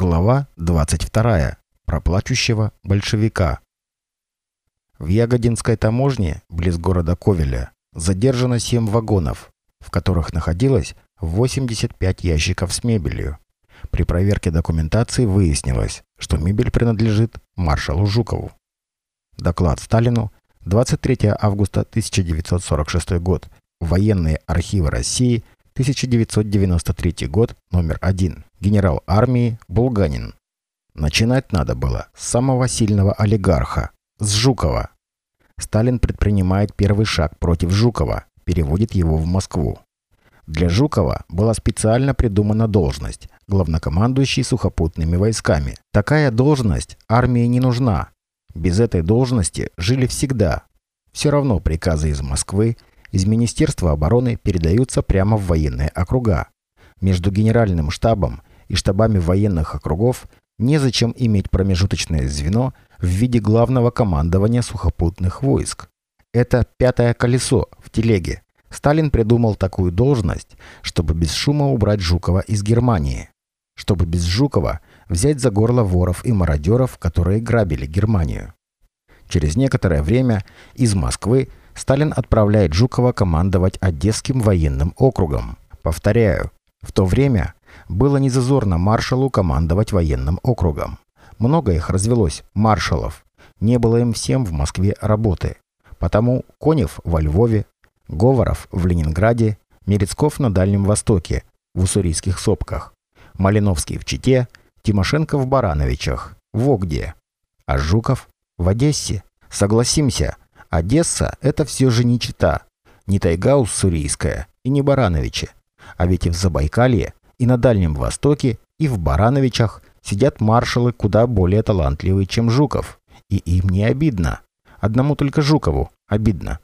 Глава 22. Про плачущего большевика. В Ягодинской таможне, близ города Ковеля, задержано 7 вагонов, в которых находилось 85 ящиков с мебелью. При проверке документации выяснилось, что мебель принадлежит маршалу Жукову. Доклад Сталину. 23 августа 1946 год. Военные архивы России. 1993 год. Номер 1 генерал армии Булганин. Начинать надо было с самого сильного олигарха, с Жукова. Сталин предпринимает первый шаг против Жукова, переводит его в Москву. Для Жукова была специально придумана должность – главнокомандующий сухопутными войсками. Такая должность армии не нужна. Без этой должности жили всегда. Все равно приказы из Москвы, из Министерства обороны передаются прямо в военные округа. Между генеральным штабом и штабами военных округов незачем иметь промежуточное звено в виде главного командования сухопутных войск. Это пятое колесо в телеге. Сталин придумал такую должность, чтобы без шума убрать Жукова из Германии. Чтобы без Жукова взять за горло воров и мародеров, которые грабили Германию. Через некоторое время из Москвы Сталин отправляет Жукова командовать Одесским военным округом. Повторяю, в то время было незазорно маршалу командовать военным округом. Много их развелось, маршалов. Не было им всем в Москве работы. Потому Конев во Львове, Говоров в Ленинграде, Мерецков на Дальнем Востоке, в Уссурийских сопках, Малиновский в Чите, Тимошенко в Барановичах, в Огде, а Жуков в Одессе. Согласимся, Одесса – это все же не Чита, не тайга Уссурийская и не Барановичи. А ведь и в Забайкалье и на Дальнем Востоке, и в Барановичах сидят маршалы куда более талантливые, чем Жуков. И им не обидно. Одному только Жукову обидно.